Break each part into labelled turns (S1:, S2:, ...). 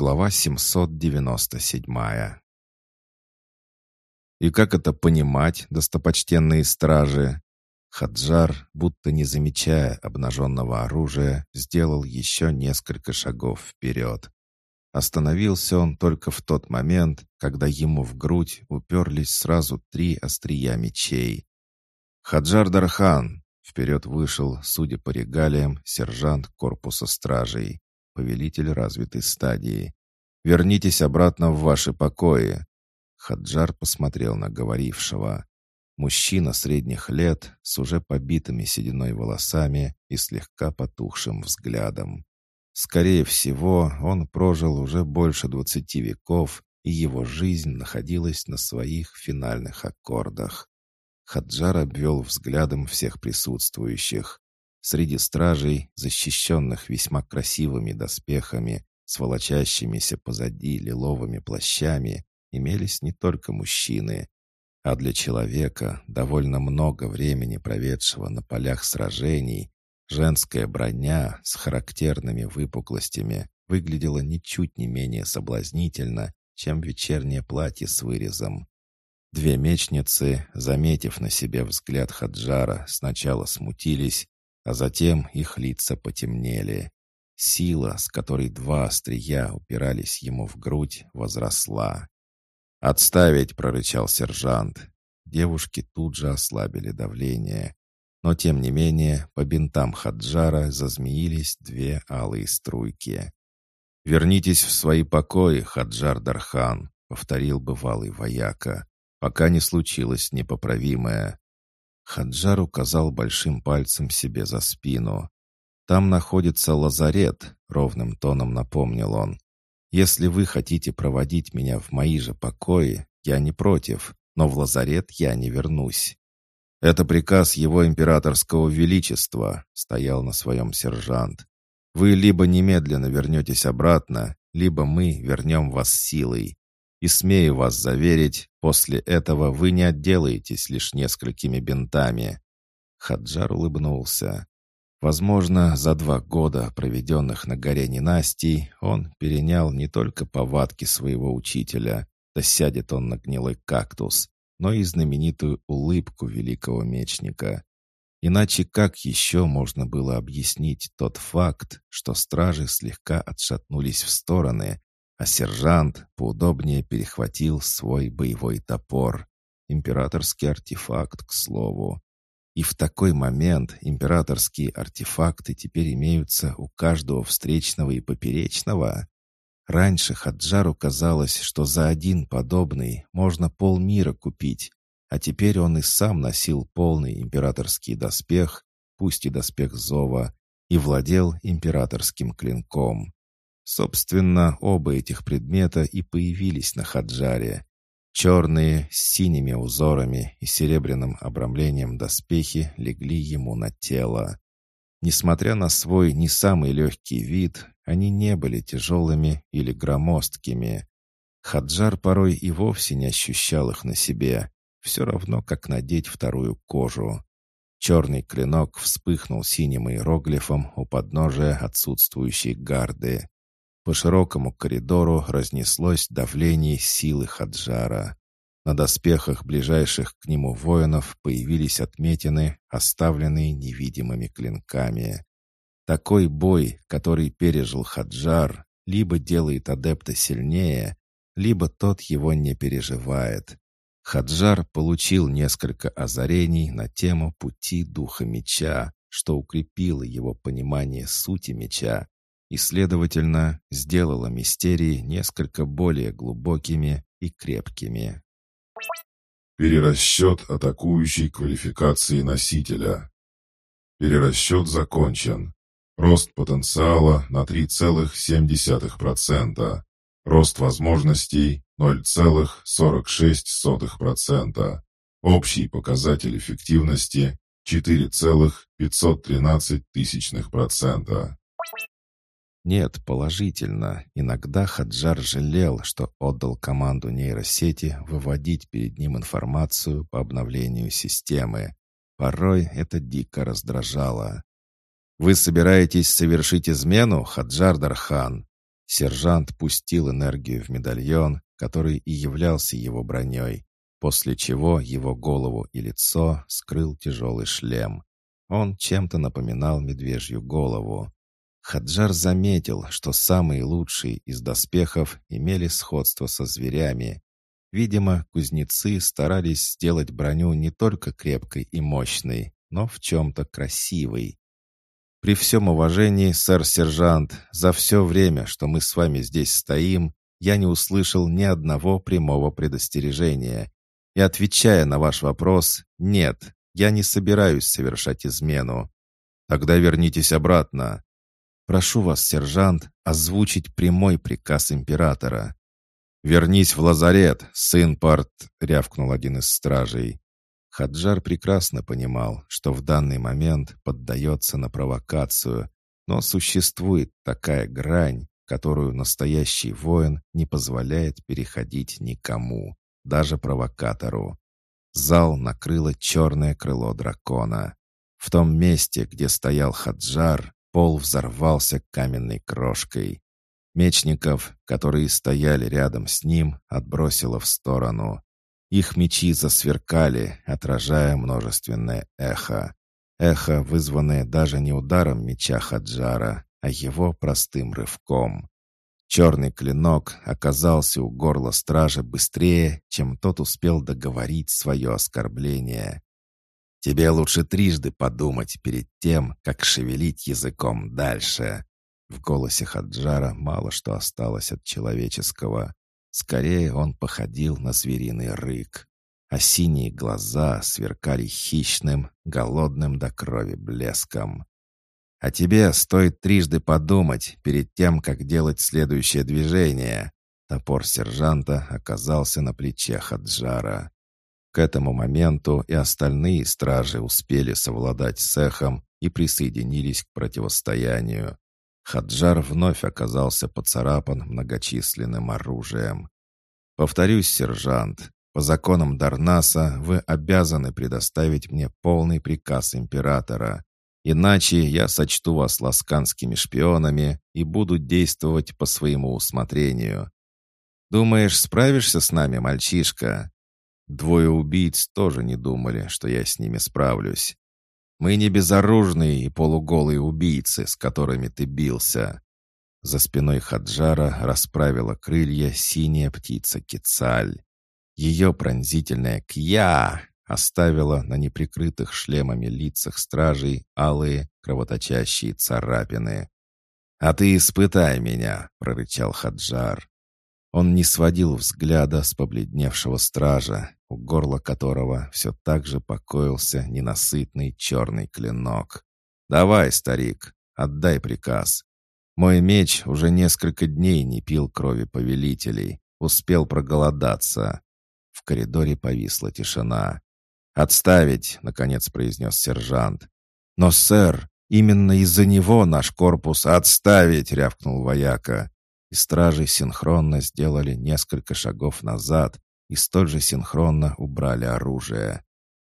S1: Глава 797. И как это понимать, достопочтенные стражи? Хаджар, будто не замечая обнаженного оружия, сделал еще несколько шагов вперед. Остановился он только в тот момент, когда ему в грудь уперлись сразу три острия мечей. «Хаджар Дархан!» — вперед вышел, судя по регалиям, сержант корпуса стражей повелитель развитой стадии. «Вернитесь обратно в ваши покои!» Хаджар посмотрел на говорившего. Мужчина средних лет с уже побитыми сединой волосами и слегка потухшим взглядом. Скорее всего, он прожил уже больше двадцати веков, и его жизнь находилась на своих финальных аккордах. Хаджар обвел взглядом всех присутствующих. Среди стражей, защищенных весьма красивыми доспехами, с волочащимися позади лиловыми плащами, имелись не только мужчины, а для человека, довольно много времени проведшего на полях сражений, женская броня с характерными выпуклостями выглядела ничуть не менее соблазнительно, чем вечернее платье с вырезом. Две мечницы, заметив на себе взгляд Хаджара, сначала смутились, а затем их лица потемнели. Сила, с которой два острия упирались ему в грудь, возросла. «Отставить!» — прорычал сержант. Девушки тут же ослабили давление. Но, тем не менее, по бинтам Хаджара зазмеились две алые струйки. «Вернитесь в свои покои, Хаджар Дархан», — повторил бывалый вояка, пока не случилось непоправимое. Хаджар указал большим пальцем себе за спину. «Там находится лазарет», — ровным тоном напомнил он. «Если вы хотите проводить меня в мои же покои, я не против, но в лазарет я не вернусь». «Это приказ его императорского величества», — стоял на своем сержант. «Вы либо немедленно вернетесь обратно, либо мы вернем вас силой. И смею вас заверить, после этого вы не отделаетесь лишь несколькими бинтами». Хаджар улыбнулся. Возможно, за два года, проведенных на горе ненастий, он перенял не только повадки своего учителя, да сядет он на гнилой кактус, но и знаменитую улыбку великого мечника. Иначе как еще можно было объяснить тот факт, что стражи слегка отшатнулись в стороны, а сержант поудобнее перехватил свой боевой топор. Императорский артефакт, к слову. И в такой момент императорские артефакты теперь имеются у каждого встречного и поперечного. Раньше Хаджару казалось, что за один подобный можно полмира купить, а теперь он и сам носил полный императорский доспех, пусть и доспех Зова, и владел императорским клинком. Собственно, оба этих предмета и появились на Хаджаре. Черные, с синими узорами и серебряным обрамлением доспехи легли ему на тело. Несмотря на свой не самый легкий вид, они не были тяжелыми или громоздкими. Хаджар порой и вовсе не ощущал их на себе, все равно, как надеть вторую кожу. Черный клинок вспыхнул синим иероглифом у подножия отсутствующей гарды. По широкому коридору разнеслось давление силы Хаджара. На доспехах ближайших к нему воинов появились отметины, оставленные невидимыми клинками. Такой бой, который пережил Хаджар, либо делает адепта сильнее, либо тот его не переживает. Хаджар получил несколько озарений на тему пути духа меча, что укрепило его понимание сути меча и, следовательно, сделала мистерии несколько более глубокими и крепкими.
S2: Перерасчет атакующей квалификации носителя. Перерасчет закончен. Рост потенциала на 3,7%. Рост возможностей 0,46%. Общий показатель эффективности 4,513%.
S1: Нет, положительно. Иногда Хаджар жалел, что отдал команду нейросети выводить перед ним информацию по обновлению системы. Порой это дико раздражало. «Вы собираетесь совершить измену, Хаджар Дархан?» Сержант пустил энергию в медальон, который и являлся его броней, после чего его голову и лицо скрыл тяжелый шлем. Он чем-то напоминал медвежью голову. Хаджар заметил, что самые лучшие из доспехов имели сходство со зверями. Видимо, кузнецы старались сделать броню не только крепкой и мощной, но в чем-то красивой. При всем уважении, сэр-сержант, за все время, что мы с вами здесь стоим, я не услышал ни одного прямого предостережения. И отвечая на ваш вопрос, нет, я не собираюсь совершать измену. Тогда вернитесь обратно. Прошу вас, сержант, озвучить прямой приказ императора. «Вернись в лазарет, сын Парт!» — рявкнул один из стражей. Хаджар прекрасно понимал, что в данный момент поддается на провокацию, но существует такая грань, которую настоящий воин не позволяет переходить никому, даже провокатору. Зал накрыло черное крыло дракона. В том месте, где стоял Хаджар, пол взорвался каменной крошкой. Мечников, которые стояли рядом с ним, отбросило в сторону. Их мечи засверкали, отражая множественное эхо. Эхо, вызванное даже не ударом меча Хаджара, а его простым рывком. Черный клинок оказался у горла стража быстрее, чем тот успел договорить свое оскорбление. «Тебе лучше трижды подумать перед тем, как шевелить языком дальше». В голосе Хаджара мало что осталось от человеческого. Скорее он походил на звериный рык, а синие глаза сверкали хищным, голодным до крови блеском. «А тебе стоит трижды подумать перед тем, как делать следующее движение». Топор сержанта оказался на плече Хаджара. К этому моменту и остальные стражи успели совладать с эхом и присоединились к противостоянию. Хаджар вновь оказался поцарапан многочисленным оружием. «Повторюсь, сержант, по законам Дарнаса вы обязаны предоставить мне полный приказ императора. Иначе я сочту вас ласканскими шпионами и буду действовать по своему усмотрению. Думаешь, справишься с нами, мальчишка?» Двое убийц тоже не думали, что я с ними справлюсь. Мы не безоружные и полуголые убийцы, с которыми ты бился». За спиной Хаджара расправила крылья синяя птица Кицаль. Ее пронзительная «кья» оставила на неприкрытых шлемами лицах стражей алые кровоточащие царапины. «А ты испытай меня!» — прорычал Хаджар. Он не сводил взгляда с побледневшего стража, у горла которого все так же покоился ненасытный черный клинок. «Давай, старик, отдай приказ. Мой меч уже несколько дней не пил крови повелителей, успел проголодаться». В коридоре повисла тишина. «Отставить!» — наконец произнес сержант. «Но, сэр, именно из-за него наш корпус отставить!» — рявкнул вояка и стражи синхронно сделали несколько шагов назад и столь же синхронно убрали оружие.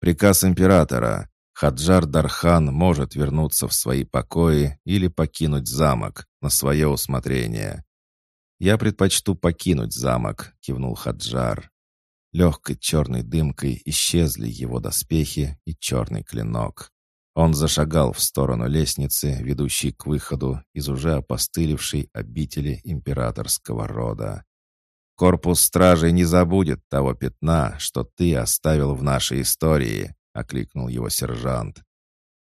S1: Приказ императора. Хаджар Дархан может вернуться в свои покои или покинуть замок на свое усмотрение. «Я предпочту покинуть замок», — кивнул Хаджар. Легкой черной дымкой исчезли его доспехи и черный клинок. Он зашагал в сторону лестницы, ведущей к выходу из уже опостылевшей обители императорского рода. «Корпус стражей не забудет того пятна, что ты оставил в нашей истории», — окликнул его сержант.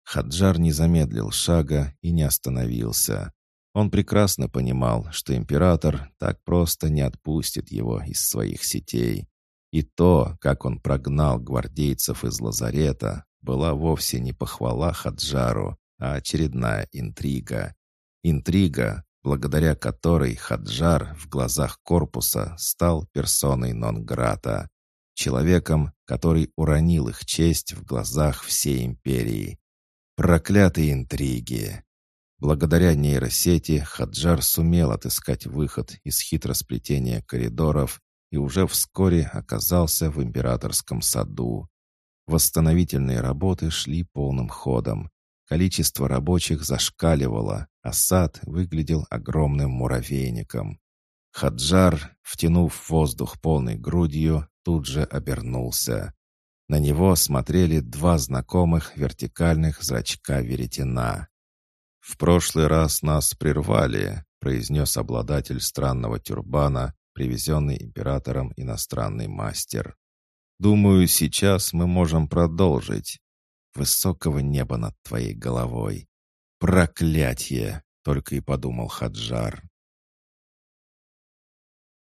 S1: Хаджар не замедлил шага и не остановился. Он прекрасно понимал, что император так просто не отпустит его из своих сетей. И то, как он прогнал гвардейцев из лазарета, была вовсе не похвала Хаджару, а очередная интрига. Интрига, благодаря которой Хаджар в глазах корпуса стал персоной нон-грата, человеком, который уронил их честь в глазах всей империи. Проклятые интриги! Благодаря нейросети Хаджар сумел отыскать выход из хитросплетения коридоров и уже вскоре оказался в императорском саду. Восстановительные работы шли полным ходом. Количество рабочих зашкаливало, а сад выглядел огромным муравейником. Хаджар, втянув воздух полной грудью, тут же обернулся. На него смотрели два знакомых вертикальных зрачка веретена. «В прошлый раз нас прервали», — произнес обладатель странного тюрбана, привезенный императором иностранный мастер. «Думаю, сейчас мы можем продолжить. Высокого неба над твоей головой. Проклятье!» — только и подумал Хаджар.